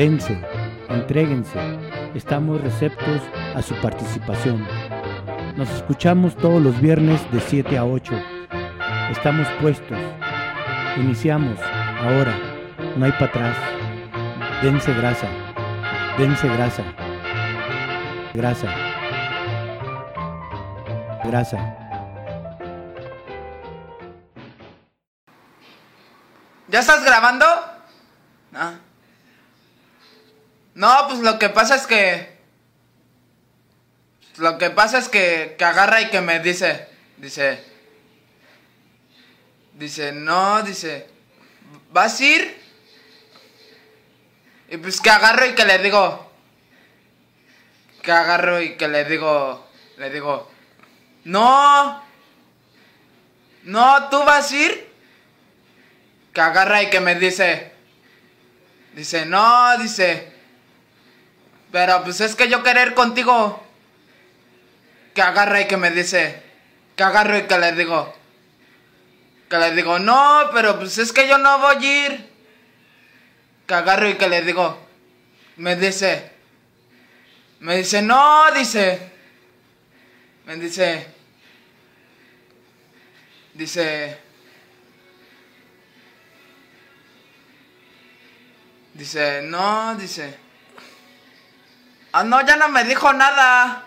Dense, entréguense, estamos receptos a su participación. Nos escuchamos todos los viernes de 7 a 8. Estamos puestos. Iniciamos, ahora, no hay para atrás. Dense grasa, dense grasa, grasa, grasa. ¿Ya estás grabando? No. No, pues lo que pasa es que. Lo que pasa es que, que agarra y que me dice. Dice. Dice, no, dice. ¿Vas a ir? Y pues que agarro y que le digo. Que agarro y que le digo. Le digo. No. No, tú vas a ir que agarra y que me dice, dice, no, dice, pero pues es que yo querer contigo, que agarra y que me dice, que agarro y que le digo, que le digo, no, pero pues es que yo no voy a ir, que agarro y que le digo, me dice, me dice, no, dice, me dice, dice, Dice, no, dice. Ah, no, ya no me dijo nada.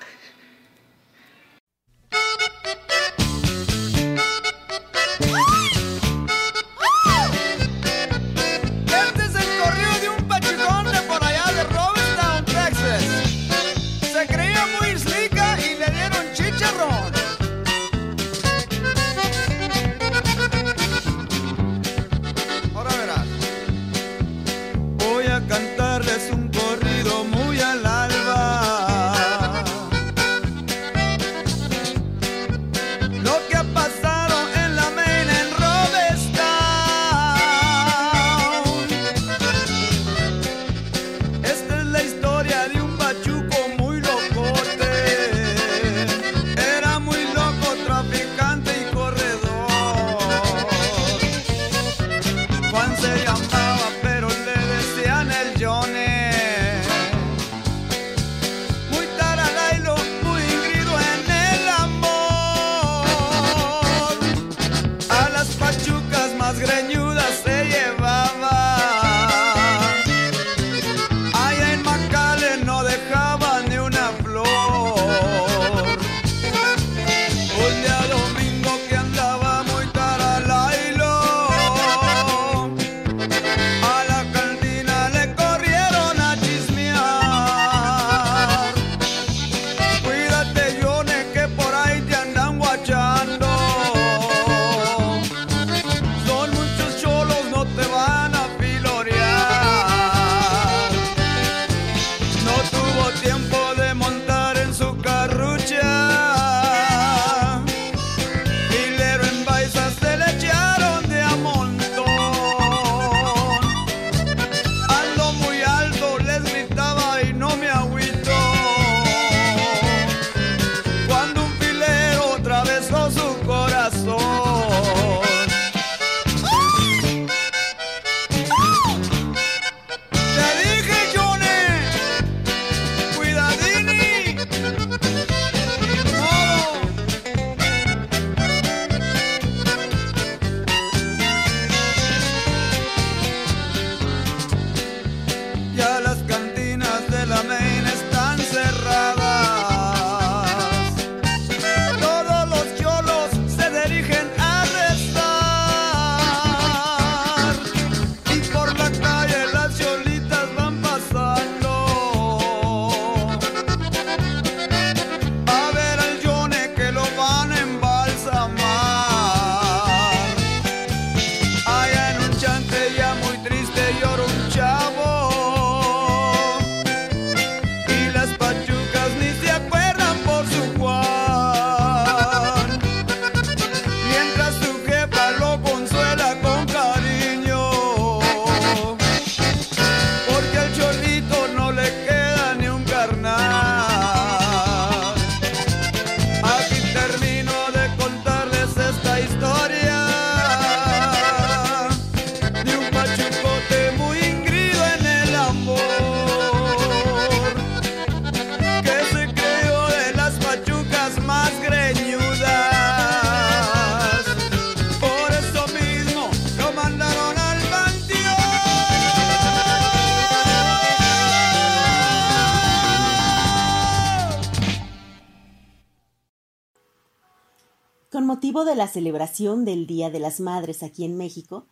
Con motivo de la celebración del Día de las Madres aquí en México,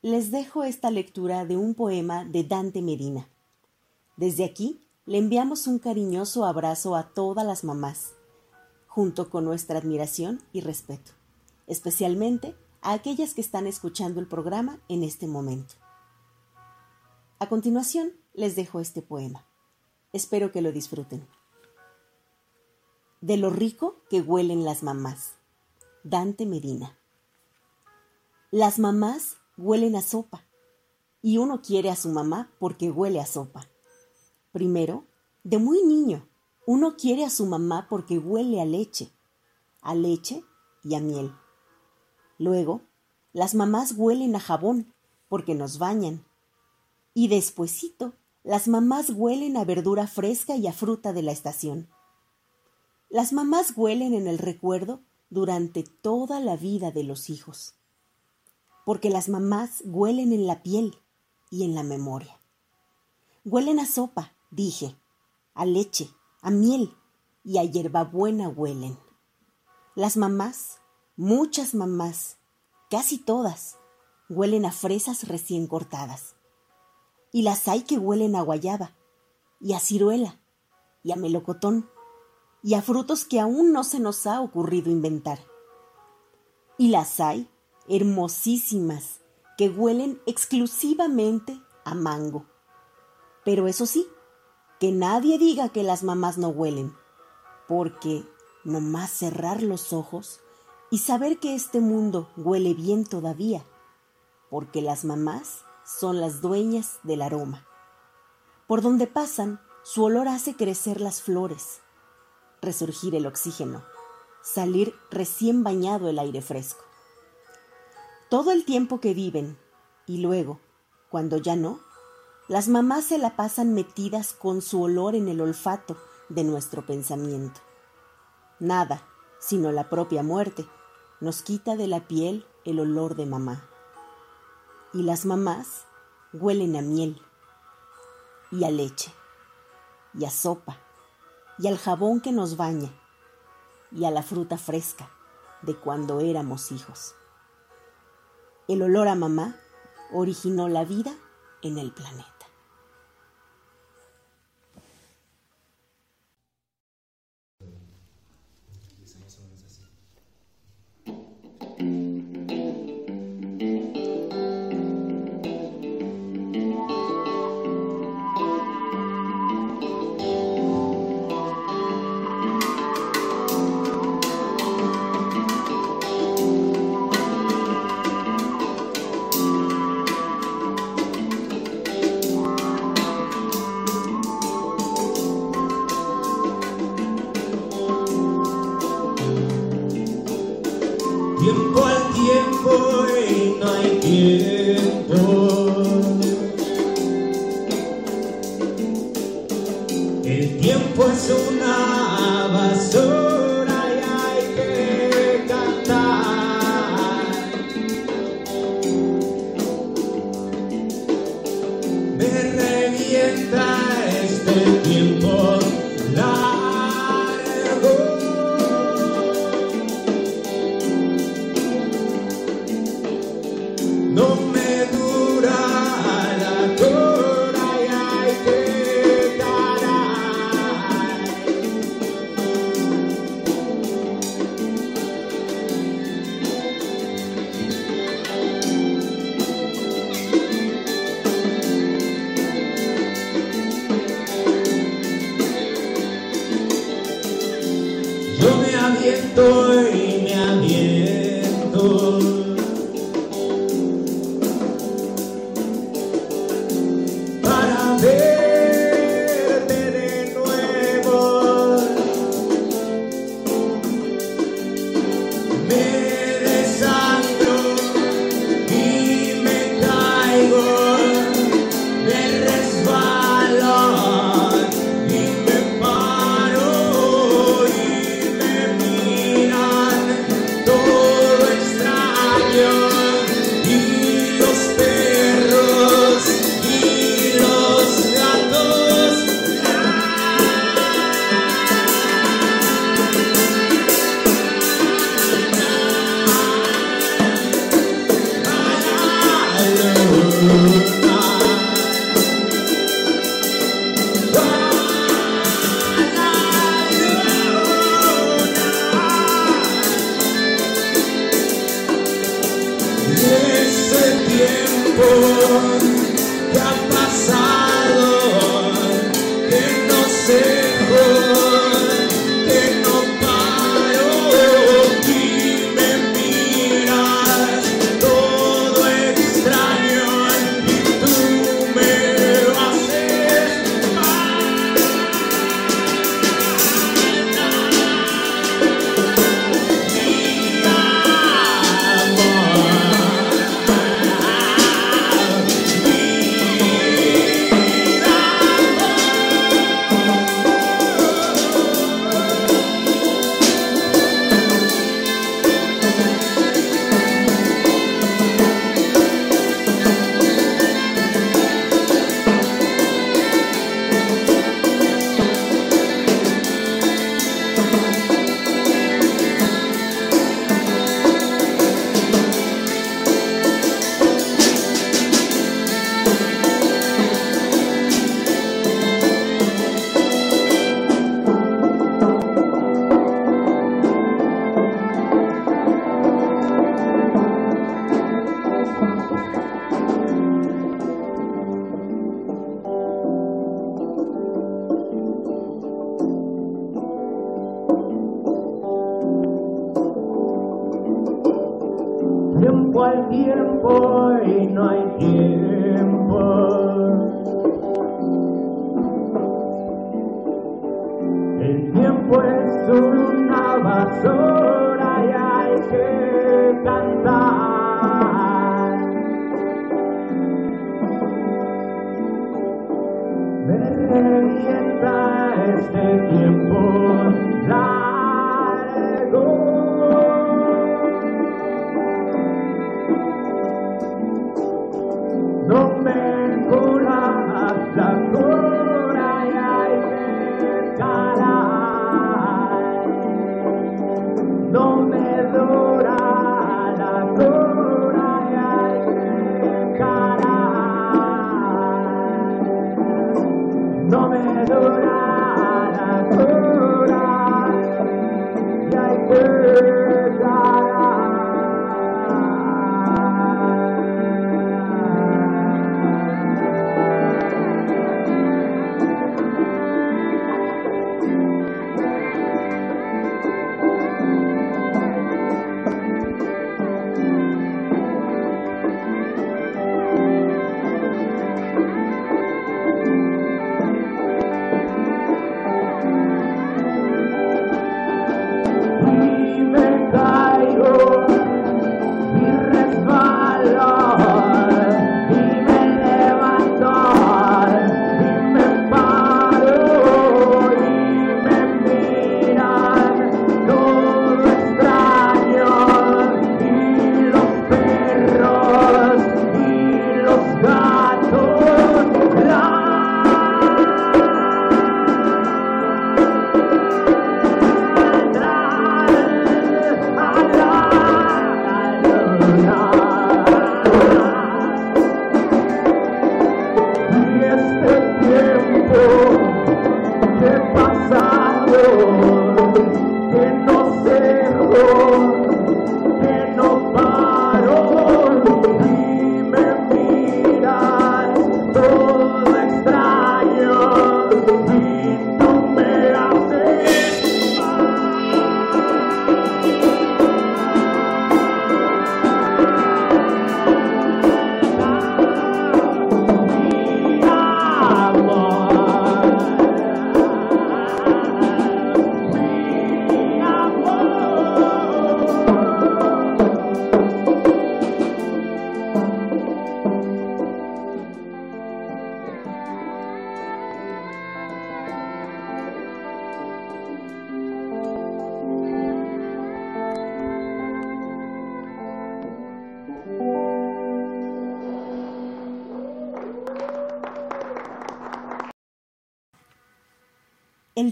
les dejo esta lectura de un poema de Dante Medina. Desde aquí le enviamos un cariñoso abrazo a todas las mamás, junto con nuestra admiración y respeto, especialmente a aquellas que están escuchando el programa en este momento. A continuación, les dejo este poema. Espero que lo disfruten. De lo rico que huelen las mamás. Dante Medina. Las mamás huelen a sopa y uno quiere a su mamá porque huele a sopa. Primero, de muy niño, uno quiere a su mamá porque huele a leche, a leche y a miel. Luego, las mamás huelen a jabón porque nos bañan. Y despuesito, las mamás huelen a verdura fresca y a fruta de la estación. Las mamás huelen en el recuerdo durante toda la vida de los hijos, porque las mamás huelen en la piel y en la memoria. Huelen a sopa, dije, a leche, a miel y a hierbabuena huelen. Las mamás, muchas mamás, casi todas, huelen a fresas recién cortadas. Y las hay que huelen a guayaba, y a ciruela, y a melocotón, y a frutos que aún no se nos ha ocurrido inventar. Y las hay, hermosísimas, que huelen exclusivamente a mango. Pero eso sí, que nadie diga que las mamás no huelen, porque nomás cerrar los ojos y saber que este mundo huele bien todavía, porque las mamás son las dueñas del aroma. Por donde pasan, su olor hace crecer las flores, resurgir el oxígeno, salir recién bañado el aire fresco. Todo el tiempo que viven y luego, cuando ya no, las mamás se la pasan metidas con su olor en el olfato de nuestro pensamiento. Nada, sino la propia muerte, nos quita de la piel el olor de mamá. Y las mamás huelen a miel y a leche y a sopa y al jabón que nos baña y a la fruta fresca de cuando éramos hijos. El olor a mamá originó la vida en el planeta.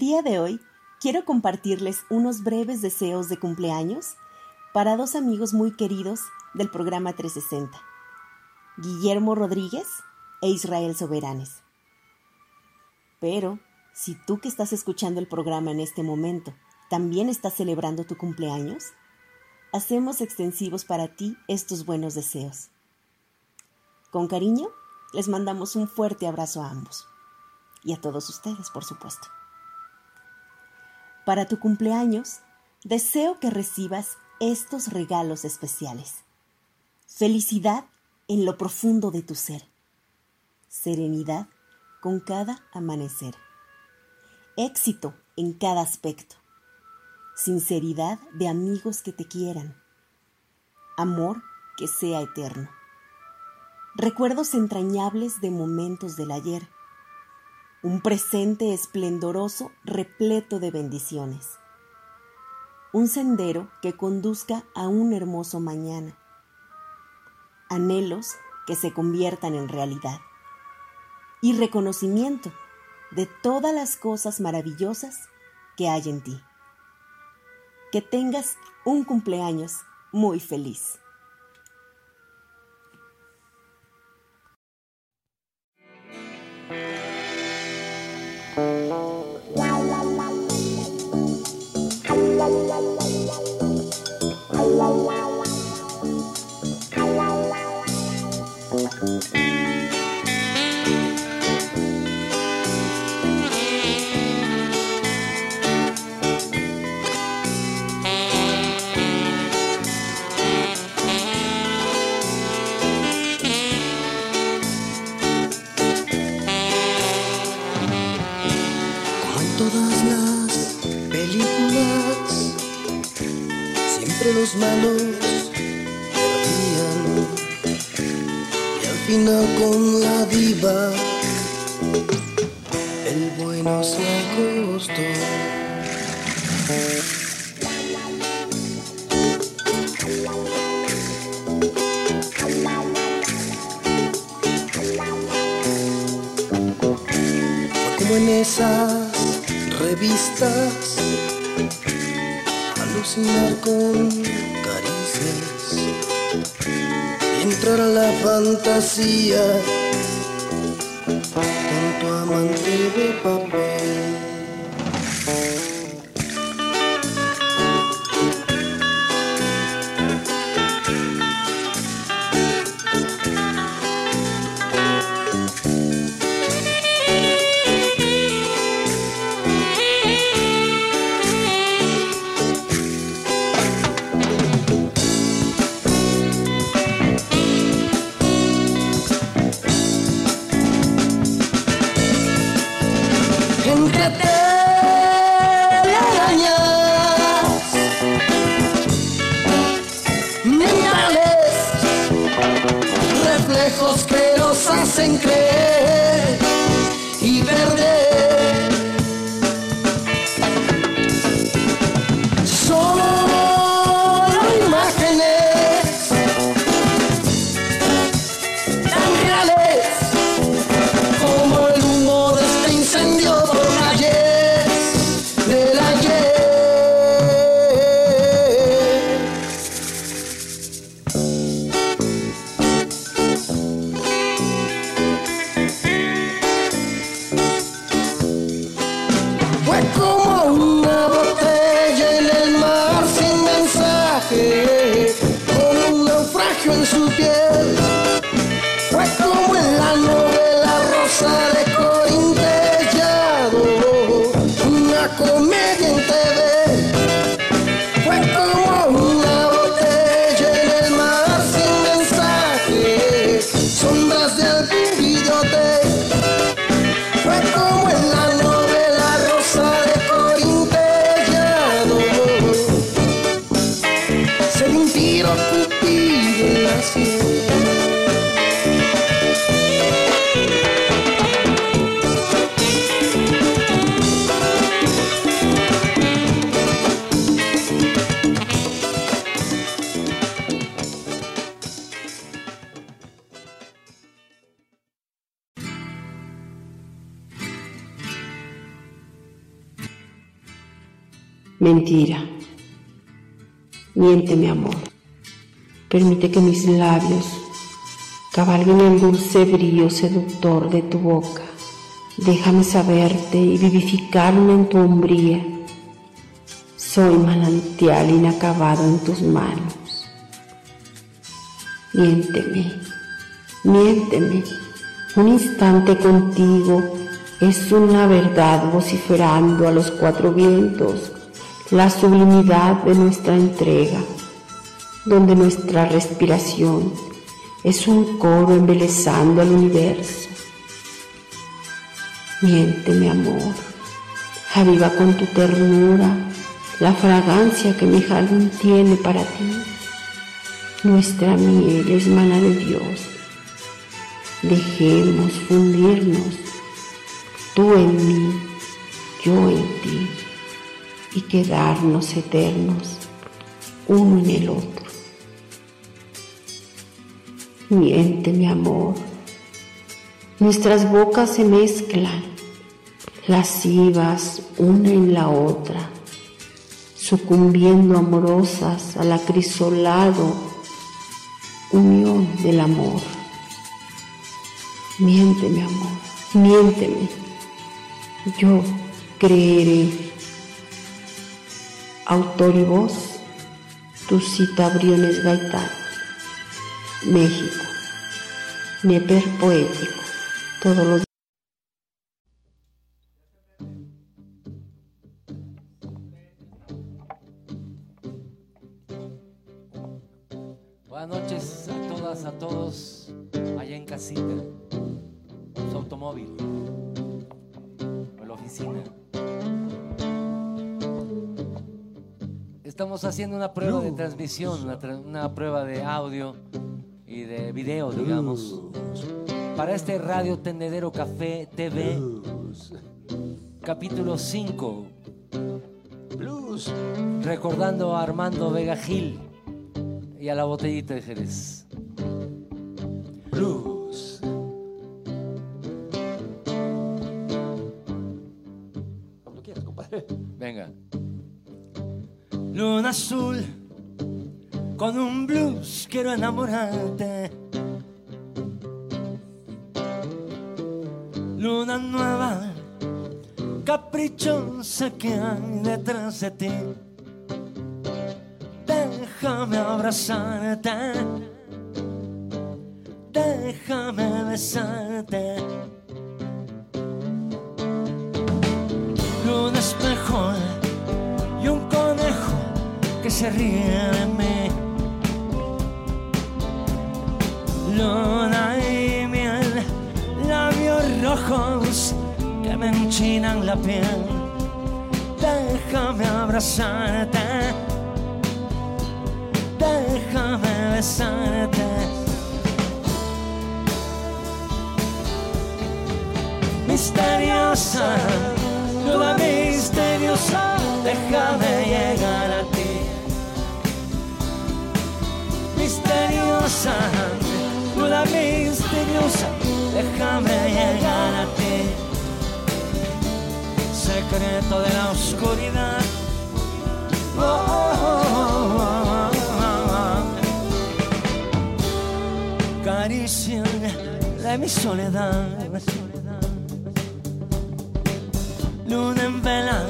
Día de hoy quiero compartirles unos breves deseos de cumpleaños para dos amigos muy queridos del programa 360, Guillermo Rodríguez e Israel Soberanes. Pero, si tú que estás escuchando el programa en este momento también estás celebrando tu cumpleaños, hacemos extensivos para ti estos buenos deseos. Con cariño, les mandamos un fuerte abrazo a ambos. Y a todos ustedes, por supuesto. Para tu cumpleaños, deseo que recibas estos regalos especiales. Felicidad en lo profundo de tu ser. Serenidad con cada amanecer. Éxito en cada aspecto. Sinceridad de amigos que te quieran. Amor que sea eterno. Recuerdos entrañables de momentos del ayer un presente esplendoroso repleto de bendiciones, un sendero que conduzca a un hermoso mañana, anhelos que se conviertan en realidad y reconocimiento de todas las cosas maravillosas que hay en ti. Que tengas un cumpleaños muy feliz. Malos perdían. Y al final con la diva, el bueno se acostó. En esas revistas, alucinar con la fantasía con tu amante de papel. Reflejos que nos hacen creer y perder. Labios cabalguen el dulce brillo seductor de tu boca. Déjame saberte y vivificarme en tu umbría. Soy manantial inacabado en tus manos. Miénteme, miénteme. Un instante contigo es una verdad vociferando a los cuatro vientos la sublimidad de nuestra entrega, donde nuestra respiración es un coro embelezando al universo. Miente, mi amor, aviva con tu ternura la fragancia que mi jardín tiene para ti. Nuestra miel es mana de Dios. Dejemos fundirnos, tú en mí, yo en ti y quedarnos eternos uno en el otro. Miente, mi amor. Nuestras bocas se mezclan, lascivas una en la otra, sucumbiendo amorosas al acrisolado unión del amor. Miente, mi amor, miénteme. Yo creeré autor y voz, Tucita Briones Gaitán, México. Neper poético. Todos los Buenas noches a todas, a todos allá en casita, en su automóvil, o en la oficina. Estamos haciendo una prueba de transmisión, una prueba de audio y de video, digamos. Para este Radio Tendedero Café TV, capítulo 5. Blues. Recordando a Armando Vega Gil y a la botellita de Jerez. Blues. Cuando quieras, compadre. Venga. Luna azul, con un blues quiero enamorarte. Luna nueva, caprichosa que hay detrás de ti. Déjame abrazarte, déjame besarte. Luna espejo y un conejo que se ríe de mí. Luna y miel, labios rojos que me enchinan la piel. Déjame abrazarte, déjame besarte. Misteriosa, luna misteriosa, déjame llegar a ti. Misteriosa, luna misteriosa, déjame llegar a ti. Secreto de la oscuridad. Oh, oh, oh. Caricia de mi soledad. Luna en vela,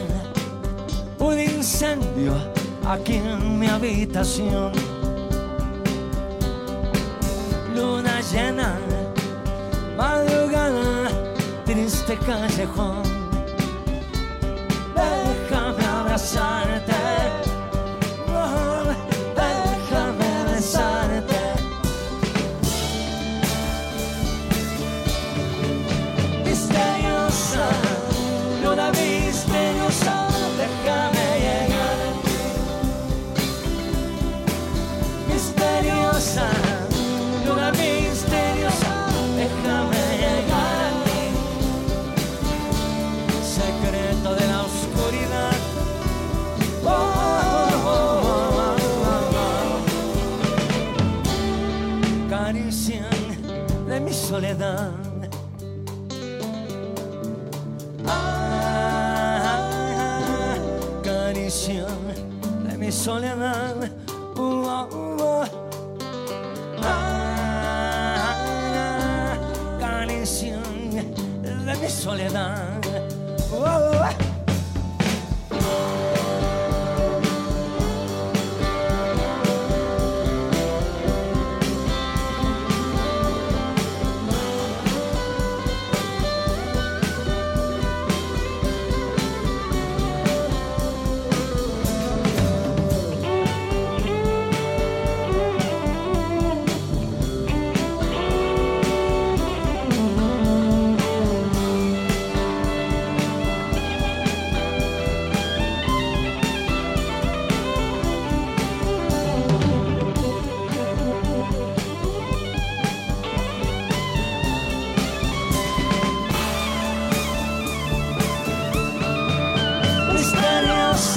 un incendio aquí en mi habitación. Triste callejón. Déjame abrazarte, soledad. Ah, caricia de mi soledad. Uh, oh, oh. Ah, caricia de mi soledad.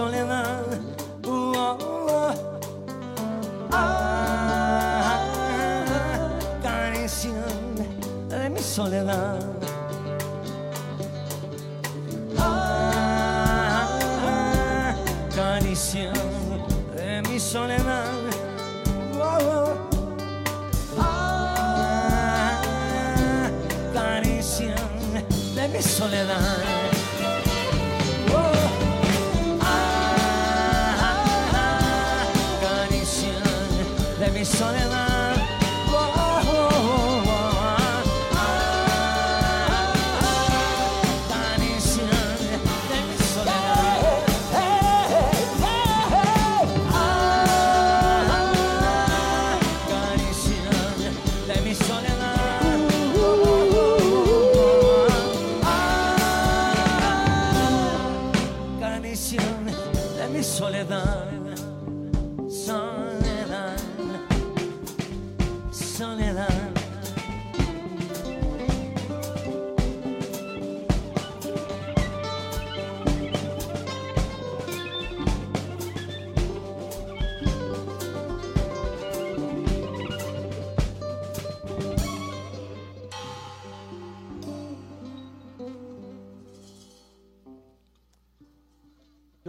soledad. Uh, oh, oh. Ah, caricia de mi soledad. Ah, caricia de mi soledad. Oh, oh. Ah, caricia de mi soledad.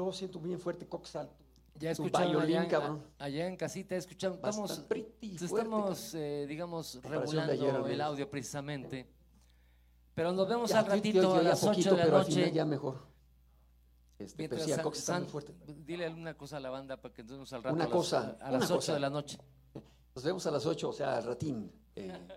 Yo siento bien fuerte Coxal. Ya violín, allá, cabrón. allá en casita, escuchamos, estamos, fuerte, estamos eh, digamos, regulando ayer, el audio precisamente. Pero nos vemos Ya, al yo- ratito yo a las 8 poquito, de la pero al final noche. ya mejor. Este, pero Mientras sí, a San- Cox está muy fuerte. dile alguna cosa a la banda para que entonces al rato Una a las, cosa, a las 8 cosa. de la noche. Nos vemos a las 8, o sea, al ratín. eh,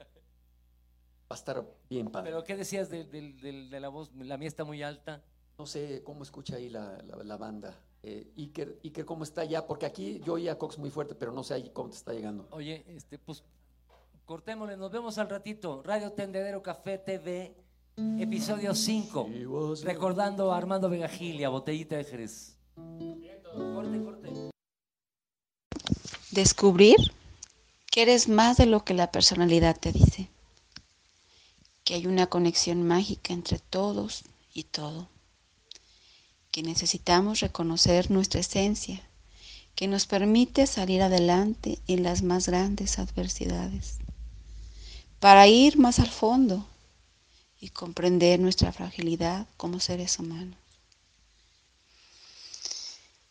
va a estar bien padre. Pero ¿qué decías de la voz? La mía está muy alta. No sé cómo escucha ahí la, la- la banda. Eh, Iker, Iker, ¿cómo está ya? Porque aquí yo oía a Cox muy fuerte, pero no sé ahí cómo te está llegando. Oye, este, pues cortémosle, nos vemos al ratito. Radio Tendedero Café TV, episodio 5. Recordando a Armando Vega Gil y a Botellita de Jerez. Corte, corte. Descubrir que eres más de lo que la personalidad te dice. Que hay una conexión mágica entre todos y todo. Que necesitamos reconocer nuestra esencia, que nos permite salir adelante en las más grandes adversidades. Para ir más al fondo y comprender nuestra fragilidad como seres humanos.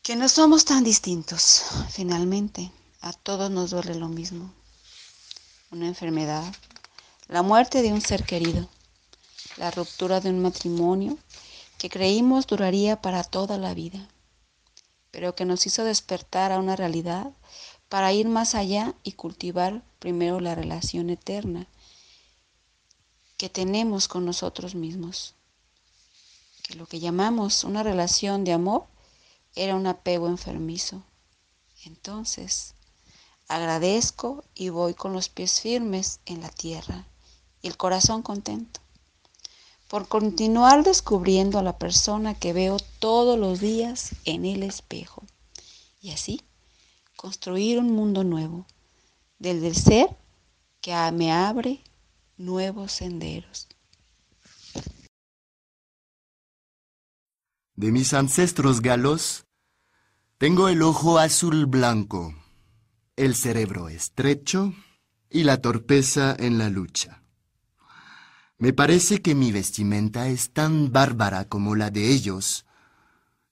Que no somos tan distintos, finalmente. A todos nos duele lo mismo. Una enfermedad, la muerte de un ser querido, la ruptura de un matrimonio que creímos duraría para toda la vida, pero que nos hizo despertar a una realidad para ir más allá y cultivar primero la relación eterna que tenemos con nosotros mismos. Que lo que llamamos una relación de amor era un apego enfermizo. Entonces, agradezco y voy con los pies firmes en la tierra y el corazón contento por continuar descubriendo a la persona que veo todos los días en el espejo y así construir un mundo nuevo desde el ser que me abre nuevos senderos. De mis ancestros galos, tengo el ojo azul blanco, el cerebro estrecho y la torpeza en la lucha. Me parece que mi vestimenta es tan bárbara como la de ellos,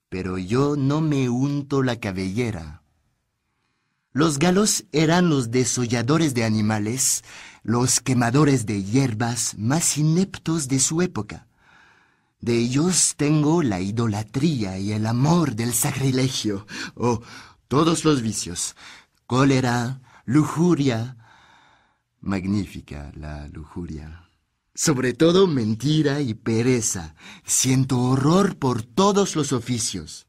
pero yo no me unto la cabellera. Los galos eran los desolladores de animales, los quemadores de hierbas más ineptos de su época. De ellos tengo la idolatría y el amor del sacrilegio, o todos los vicios, cólera, lujuria, magnífica la lujuria. Sobre todo mentira y pereza. Siento horror por todos los oficios.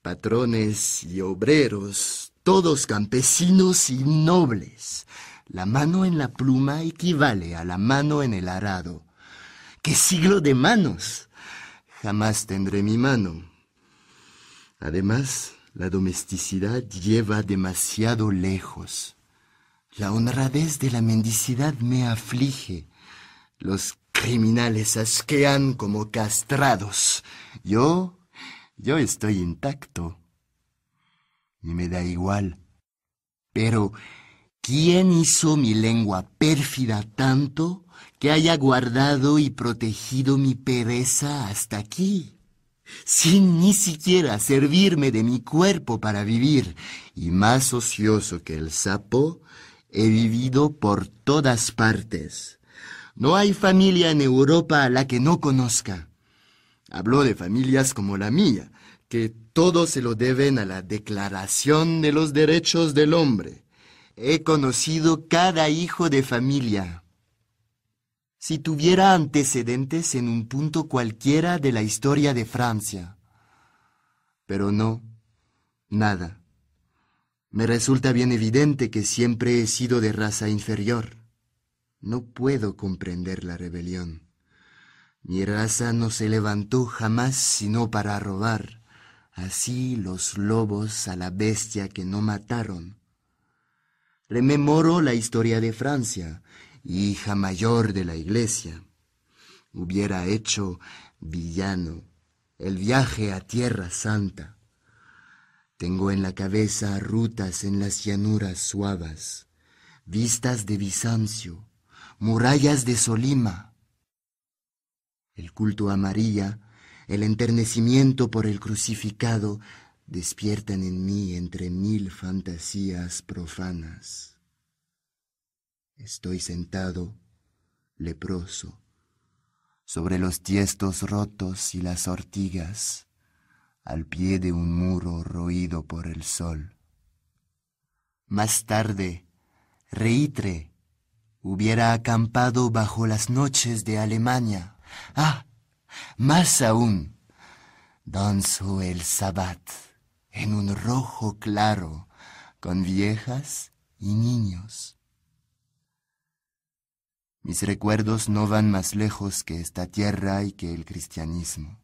Patrones y obreros, todos campesinos y nobles. La mano en la pluma equivale a la mano en el arado. ¡Qué siglo de manos! Jamás tendré mi mano. Además, la domesticidad lleva demasiado lejos. La honradez de la mendicidad me aflige. Los criminales asquean como castrados. Yo, yo estoy intacto. Y me da igual. Pero, ¿quién hizo mi lengua pérfida tanto que haya guardado y protegido mi pereza hasta aquí? Sin ni siquiera servirme de mi cuerpo para vivir, y más ocioso que el sapo, he vivido por todas partes No hay familia en Europa a la que no conozca. Habló de familias como la mía, que todo se lo deben a la Declaración de los Derechos del Hombre. He conocido cada hijo de familia. Si tuviera antecedentes en un punto cualquiera de la historia de Francia. Pero no, nada. Me resulta bien evidente que siempre he sido de raza inferior. No puedo comprender la rebelión. Mi raza no se levantó jamás sino para robar, así los lobos a la bestia que no mataron. Rememoro la historia de Francia, hija mayor de la iglesia. Hubiera hecho villano el viaje a Tierra Santa. Tengo en la cabeza rutas en las llanuras suaves, vistas de Bizancio, murallas de Solima. El culto a María, el enternecimiento por el crucificado, despiertan en mí entre mil fantasías profanas. Estoy sentado, leproso, sobre los tiestos rotos y las ortigas, al pie de un muro roído por el sol. Más tarde, Reitre hubiera acampado bajo las noches de Alemania. Ah, más aún, danzó el sabbat en un rojo claro con viejas y niños. Mis recuerdos no van más lejos que esta tierra y que el cristianismo.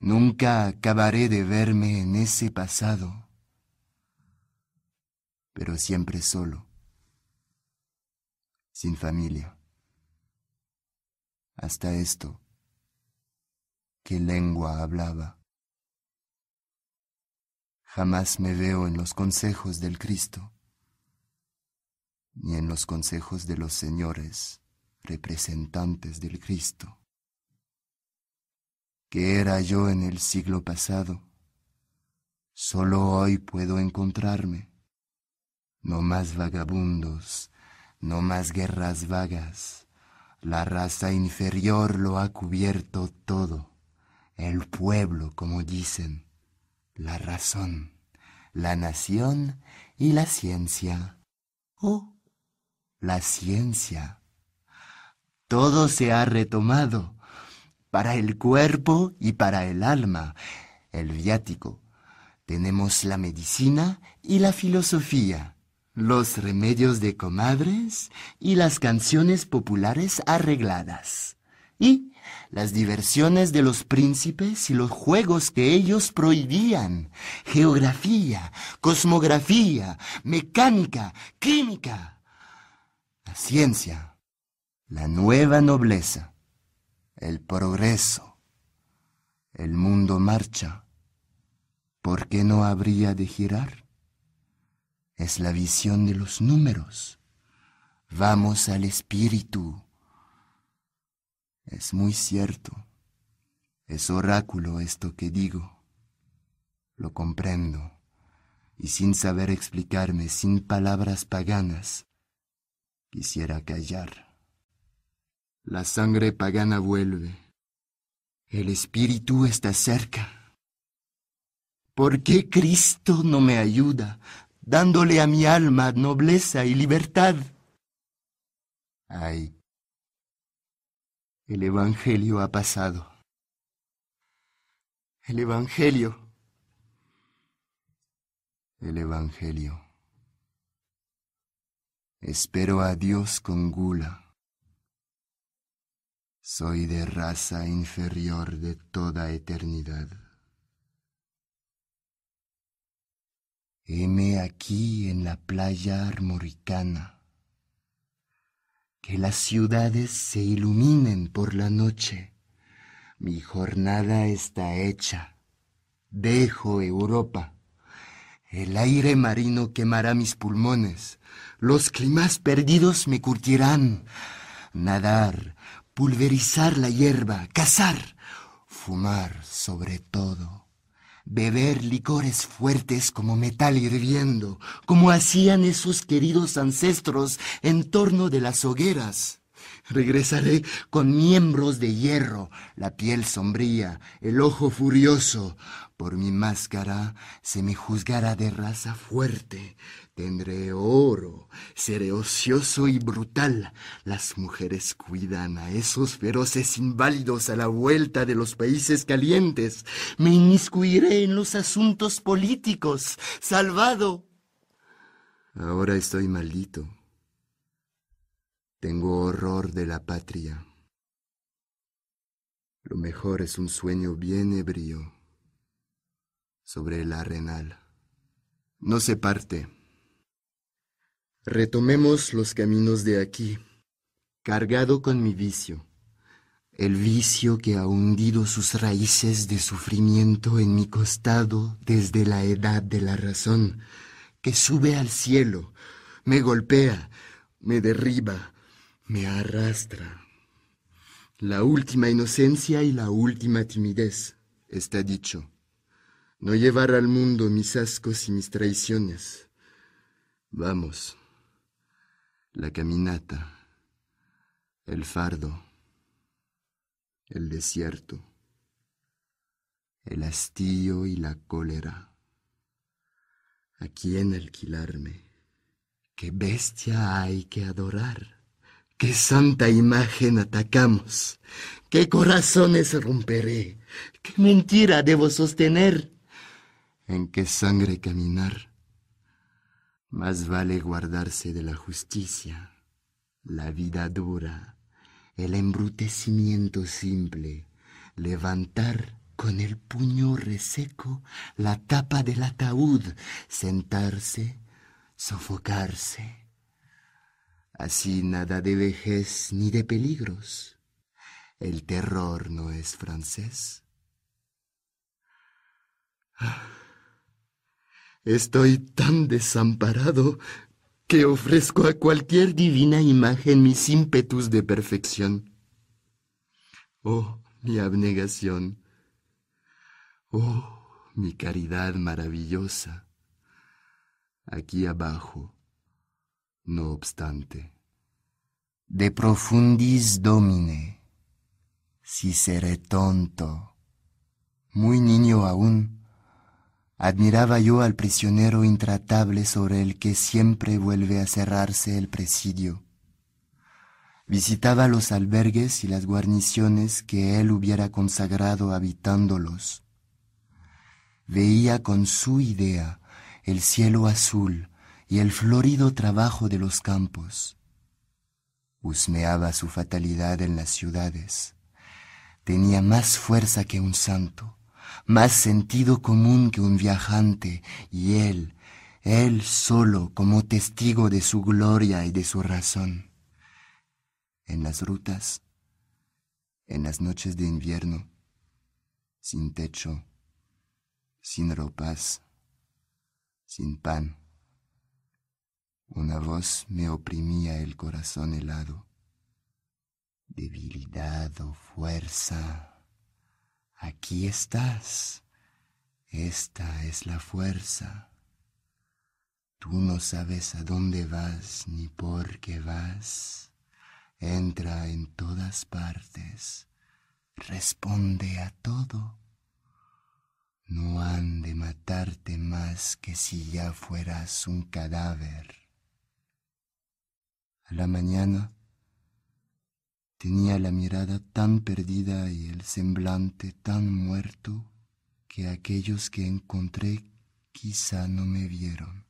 Nunca acabaré de verme en ese pasado, pero siempre solo sin familia. Hasta esto, ¿qué lengua hablaba? Jamás me veo en los consejos del Cristo, ni en los consejos de los señores representantes del Cristo. ¿Qué era yo en el siglo pasado? Solo hoy puedo encontrarme, no más vagabundos, no más guerras vagas. La raza inferior lo ha cubierto todo. El pueblo, como dicen, la razón, la nación y la ciencia. Oh, la ciencia. Todo se ha retomado, para el cuerpo y para el alma, el viático. Tenemos la medicina y la filosofía los remedios de comadres y las canciones populares arregladas. Y las diversiones de los príncipes y los juegos que ellos prohibían. Geografía, cosmografía, mecánica, química. La ciencia, la nueva nobleza, el progreso. El mundo marcha. ¿Por qué no habría de girar? Es la visión de los números. Vamos al espíritu. Es muy cierto. Es oráculo esto que digo. Lo comprendo. Y sin saber explicarme, sin palabras paganas, quisiera callar. La sangre pagana vuelve. El espíritu está cerca. ¿Por qué Cristo no me ayuda? Dándole a mi alma nobleza y libertad. Ay, el Evangelio ha pasado. El Evangelio. El Evangelio. Espero a Dios con gula. Soy de raza inferior de toda eternidad. Heme aquí en la playa armoricana. Que las ciudades se iluminen por la noche. Mi jornada está hecha. Dejo Europa. El aire marino quemará mis pulmones. Los climas perdidos me curtirán. Nadar, pulverizar la hierba, cazar, fumar sobre todo beber licores fuertes como metal hirviendo, como hacían esos queridos ancestros en torno de las hogueras. Regresaré con miembros de hierro, la piel sombría, el ojo furioso. Por mi máscara se me juzgará de raza fuerte. Tendré oro, seré ocioso y brutal. Las mujeres cuidan a esos feroces inválidos a la vuelta de los países calientes. Me inmiscuiré en los asuntos políticos. Salvado. Ahora estoy maldito. Tengo horror de la patria. Lo mejor es un sueño bien ebrio sobre el arenal. No se parte. Retomemos los caminos de aquí, cargado con mi vicio, el vicio que ha hundido sus raíces de sufrimiento en mi costado desde la edad de la razón, que sube al cielo, me golpea, me derriba, me arrastra. La última inocencia y la última timidez, está dicho. No llevar al mundo mis ascos y mis traiciones. Vamos. La caminata, el fardo, el desierto, el hastío y la cólera. ¿A quién alquilarme? ¿Qué bestia hay que adorar? ¿Qué santa imagen atacamos? ¿Qué corazones romperé? ¿Qué mentira debo sostener? ¿En qué sangre caminar? Más vale guardarse de la justicia, la vida dura, el embrutecimiento simple, levantar con el puño reseco la tapa del ataúd, sentarse, sofocarse Así nada de vejez ni de peligros. El terror no es francés. Ah, estoy tan desamparado que ofrezco a cualquier divina imagen mis ímpetus de perfección. Oh, mi abnegación. Oh, mi caridad maravillosa. Aquí abajo no obstante. De profundis domine, si seré tonto. Muy niño aún, admiraba yo al prisionero intratable sobre el que siempre vuelve a cerrarse el presidio. Visitaba los albergues y las guarniciones que él hubiera consagrado habitándolos. Veía con su idea el cielo azul, y el florido trabajo de los campos. Husmeaba su fatalidad en las ciudades. Tenía más fuerza que un santo, más sentido común que un viajante, y él, él solo como testigo de su gloria y de su razón. En las rutas, en las noches de invierno, sin techo, sin ropas, sin pan una voz me oprimía el corazón helado. Debilidad o fuerza. Aquí estás. Esta es la fuerza. Tú no sabes a dónde vas ni por qué vas. Entra en todas partes. Responde a todo. No han de matarte más que si ya fueras un cadáver. A la mañana tenía la mirada tan perdida y el semblante tan muerto que aquellos que encontré quizá no me vieron.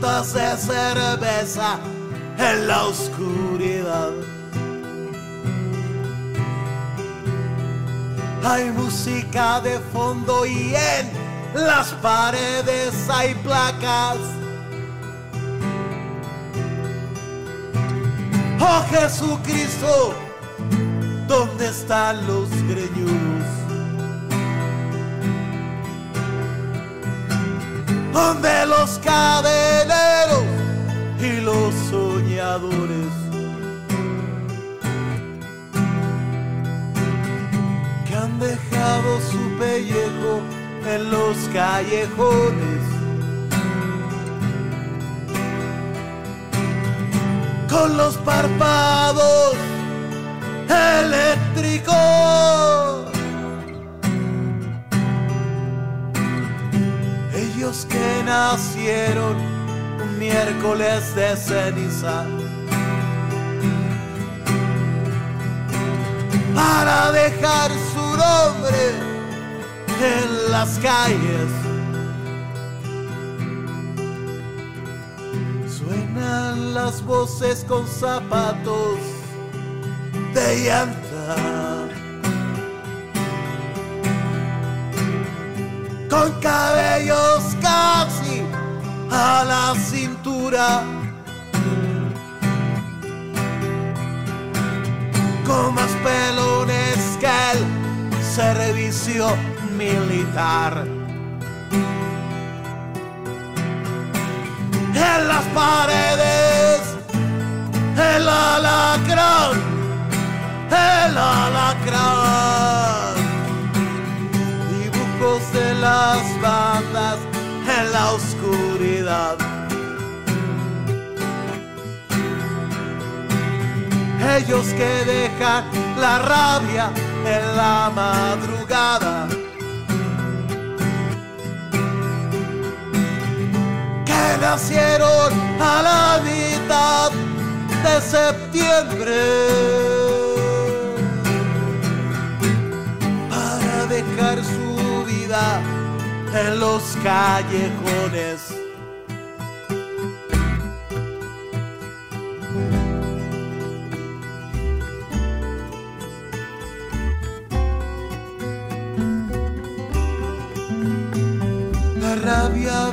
De cerveza en la oscuridad. Hay música de fondo y en las paredes hay placas. Oh Jesucristo, ¿dónde están los greñudos? ¿Dónde los cadeneros pellejo en los callejones. Con los párpados eléctricos. Ellos que nacieron un miércoles de ceniza. Para dejar su nombre en las calles. Suenan las voces con zapatos de llanta. Con cabellos casi a la cintura. Con más pelones que el servicio militar. En las paredes, el alacrán, el alacrán. Dibujos de las bandas en la oscuridad. Ellos que dejan la rabia en la madrugada. Nacieron a la mitad de septiembre. Para dejar su vida en los callejones.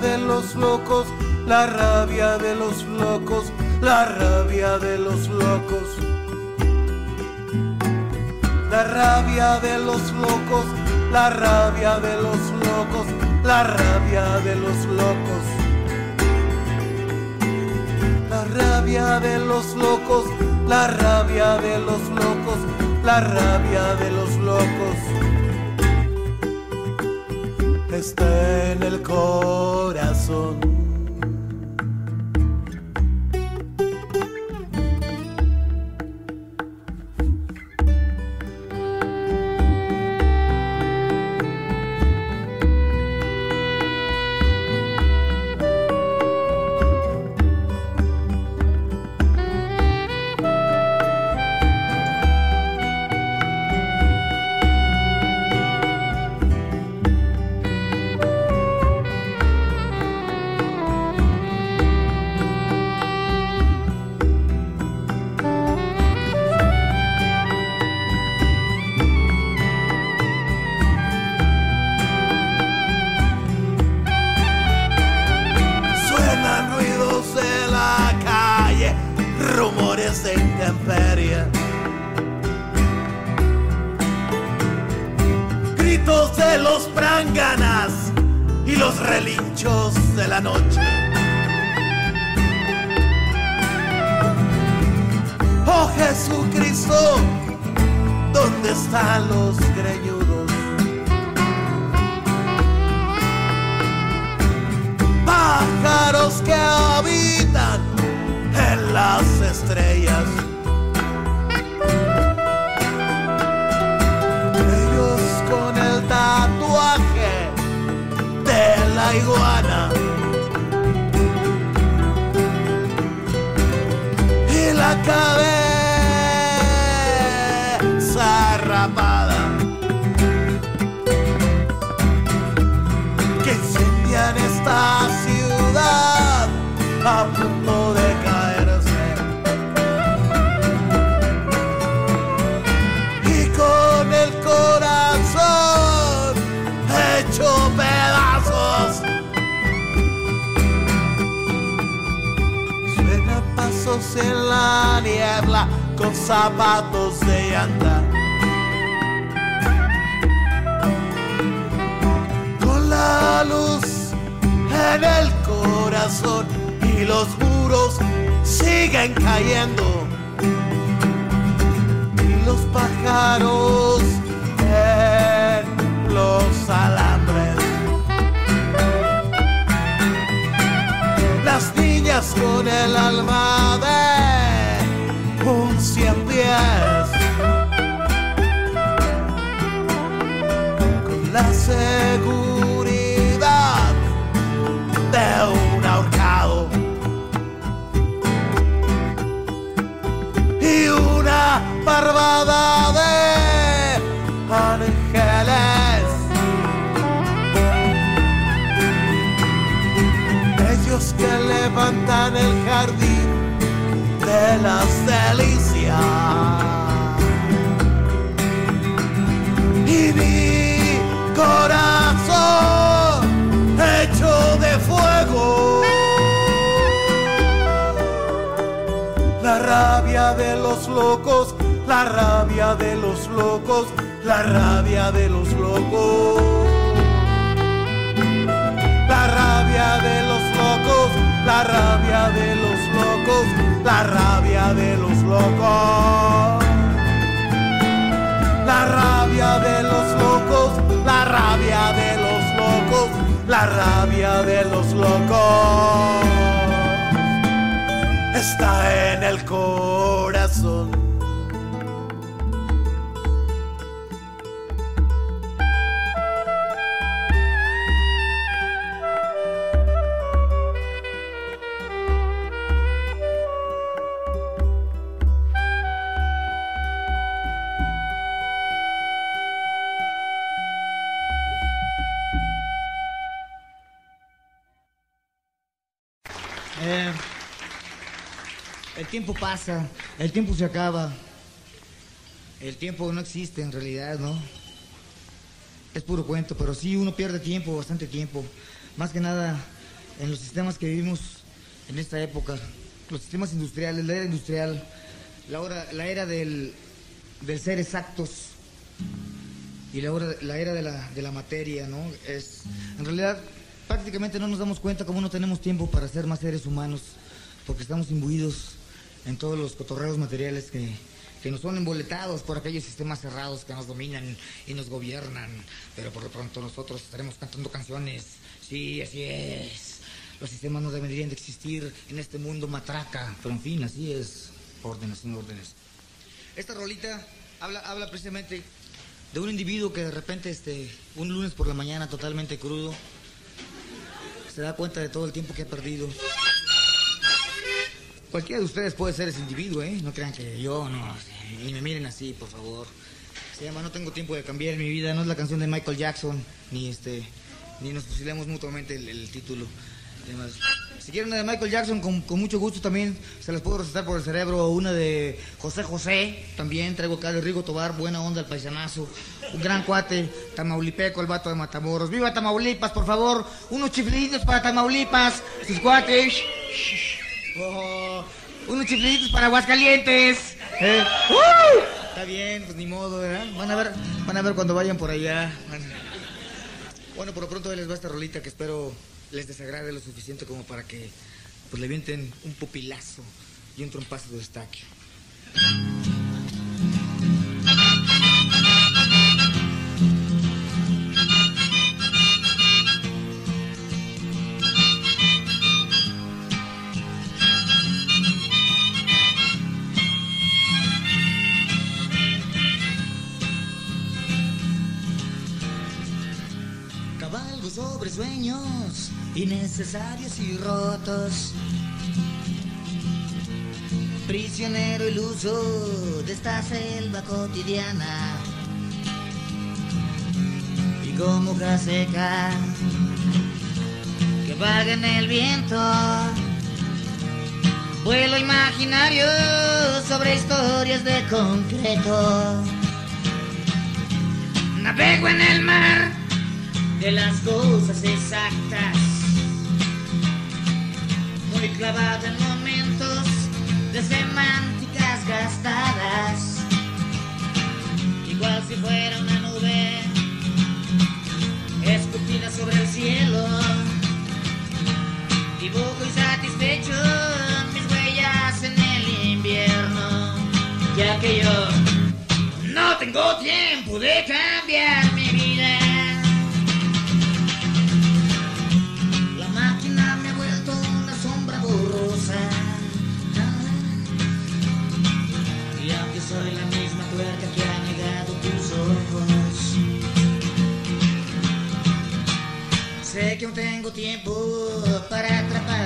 De los locos, la rabia de los locos, la rabia de los locos. La rabia de los locos, la rabia de los locos, la rabia de los locos. La rabia de los locos, la rabia de los locos, la rabia de los locos. Está en el corazón. Niebla con zapatos de llanta. Con la luz en el corazón y los muros siguen cayendo. Y los pájaros en los alambres. Con el alma de un cien pies. Con la seguridad de un ahorcado. Y una barbada de jardín de las delicias. Y mi corazón hecho de fuego. La rabia de los locos, la rabia de los locos, la rabia de los locos. La rabia de los locos, la rabia de los locos, la rabia de los locos. La rabia de los locos, la rabia de los locos, la rabia de los locos. Está en el corazón. Tiempo pasa, el tiempo se acaba. El tiempo no existe en realidad, ¿no? Es puro cuento, pero sí uno pierde tiempo, bastante tiempo. Más que nada en los sistemas que vivimos en esta época. Los sistemas industriales, la era industrial, la, hora, la era del, del ser exactos y la, hora- la era de la, de la materia, ¿no? Es, en realidad, prácticamente no nos damos cuenta cómo no tenemos tiempo para ser más seres humanos, porque estamos imbuidos en todos los cotorreos materiales que, que nos son emboletados por aquellos sistemas cerrados que nos dominan y nos gobiernan. Pero por lo pronto nosotros estaremos cantando canciones. Sí, así es. Los sistemas no deberían de existir en este mundo matraca. Pero en fin, así es. Órdenes sin órdenes. Esta rolita habla, habla precisamente de un individuo que de repente, este, un lunes por la mañana, totalmente crudo, se da cuenta de todo el tiempo que ha perdido. Cualquiera de ustedes puede ser ese individuo, ¿eh? No crean que yo, no. Y me miren así, por favor. Se llama No tengo tiempo de cambiar mi vida. No es la canción de Michael Jackson, ni este, ni nos fusilamos mutuamente el, título. Además, si quieren una de Michael Jackson, con, con mucho gusto también se las puedo recetar por el cerebro. Una de José José, también traigo acá de Rigo Tobar, buena onda el paisanazo. Un gran cuate, Tamaulipeco, el vato de Matamoros. ¡Viva Tamaulipas, por favor! Unos chifliditos para Tamaulipas, sus cuates. Oh, unos chifliditos para Aguascalientes. Eh, ¡uh! Está bien, pues ni modo, ¿verdad? Van a ver, van a ver cuando vayan por allá. Bueno, por lo pronto ahí les va esta rolita que espero les desagrade lo suficiente como para que pues le vienten un pupilazo y un trompazo de estaquio. Sueños innecesarios y rotos. Prisionero iluso de esta selva cotidiana. Y como hoja seca que vaga en el viento. Vuelo imaginario sobre historias de concreto. Navego en el mar de las cosas exactas. Muy clavado en momentos de semántica desgastadas, igual si fuera una nube escupida sobre el cielo. Dibujo insatisfecho mis huellas en el invierno, ya que yo no tengo tiempo de cambiar sé que aún tengo tiempo para atrapar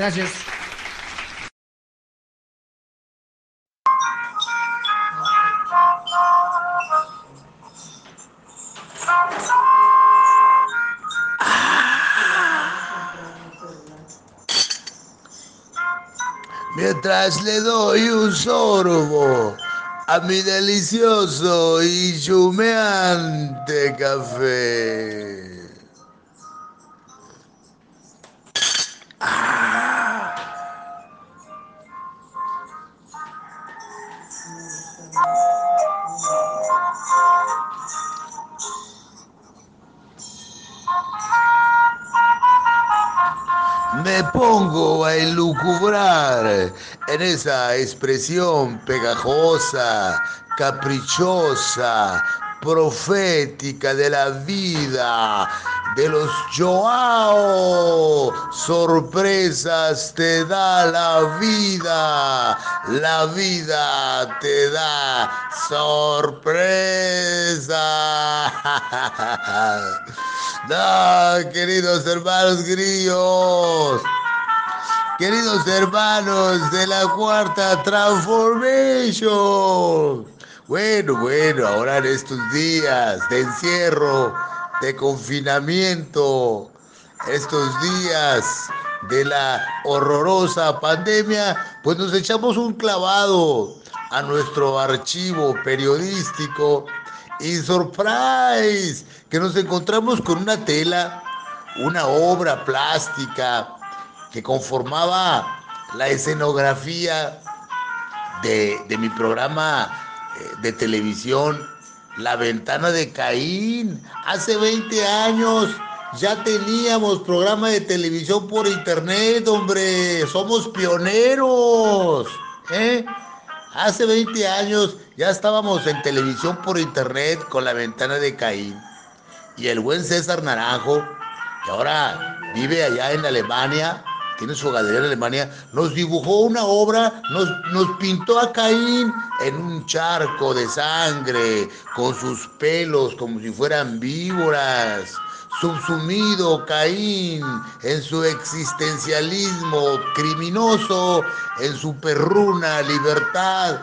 Gracias. Mientras le doy un sorbo a mi delicioso y chumeante café. Esa expresión pegajosa, caprichosa, profética de la vida, de los Joao. Sorpresas te da la vida, la vida te da sorpresa. No, queridos hermanos grillos, queridos hermanos de la cuarta transformation. Bueno, bueno, ahora en estos días de encierro, de confinamiento, estos días de la horrorosa pandemia, pues nos echamos un clavado a nuestro archivo periodístico y surprise, que nos encontramos con una tela, una obra plástica que conformaba la escenografía de, de mi programa eh, de televisión, La Ventana de Caín. Hace 20 años ya teníamos programa de televisión por internet, hombre. Somos pioneros. ¿eh? Hace 20 años ya estábamos en televisión por internet con la ventana de Caín. Y el buen César Naranjo, que ahora vive allá en Alemania, tiene su galería en Alemania, nos dibujó una obra, nos, nos pintó a Caín en un charco de sangre, con sus pelos como si fueran víboras subsumido Caín en su existencialismo criminoso, en su perruna libertad.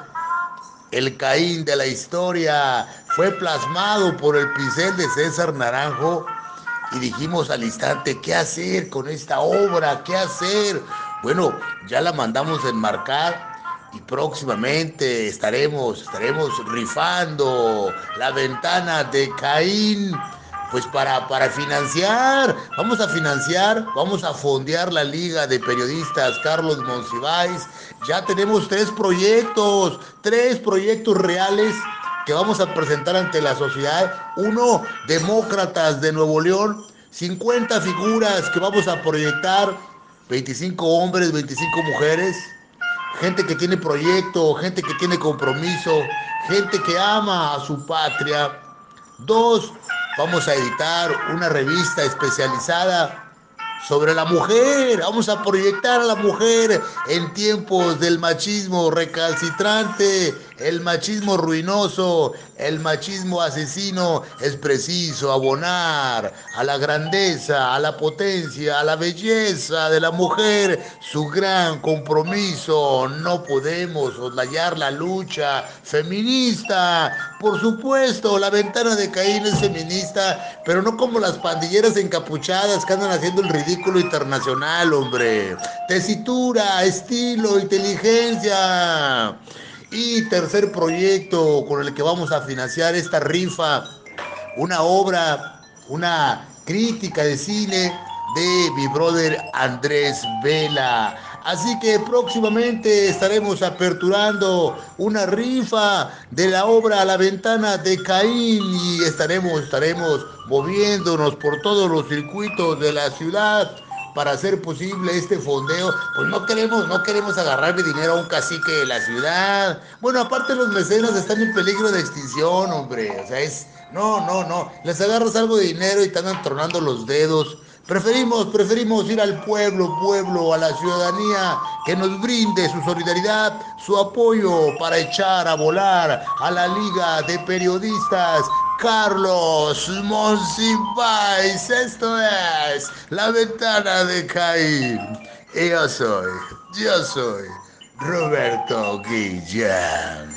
El Caín de la historia fue plasmado por el pincel de César Naranjo y dijimos al instante, ¿qué hacer con esta obra? ¿Qué hacer? Bueno, ya la mandamos enmarcar y próximamente estaremos, estaremos rifando la ventana de Caín pues para, para financiar, vamos a financiar, vamos a fondear la Liga de Periodistas Carlos Monsiváis. Ya tenemos tres proyectos, tres proyectos reales que vamos a presentar ante la sociedad. Uno, Demócratas de Nuevo León, 50 figuras que vamos a proyectar, 25 hombres, 25 mujeres, gente que tiene proyecto, gente que tiene compromiso, gente que ama a su patria. Dos, vamos a editar una revista especializada sobre la mujer. Vamos a proyectar a la mujer en tiempos del machismo recalcitrante, el machismo ruinoso, el machismo asesino. Es preciso abonar a la grandeza, a la potencia, a la belleza de la mujer su gran compromiso. No podemos soslayar la lucha feminista. Por supuesto, la ventana de Caín es feminista, pero no como las pandilleras encapuchadas que andan haciendo el ridículo internacional, hombre. Tesitura, estilo, inteligencia. Y tercer proyecto con el que vamos a financiar esta rifa, una obra, una crítica de cine de mi brother Andrés Vela. Así que próximamente estaremos aperturando una rifa de la obra a la ventana de Caín y estaremos, estaremos moviéndonos por todos los circuitos de la ciudad para hacer posible este fondeo, pues no queremos, no queremos agarrarle dinero a un cacique de la ciudad. Bueno, aparte los mecenas están en peligro de extinción, hombre. O sea, es. No, no, no. Les agarras algo de dinero y andan tronando los dedos. Preferimos, preferimos ir al pueblo, pueblo, a la ciudadanía que nos brinde su solidaridad, su apoyo para echar a volar a la Liga de Periodistas Carlos Monsiváis. Esto es La Ventana de Caín. Y yo soy, yo soy Roberto Guillén.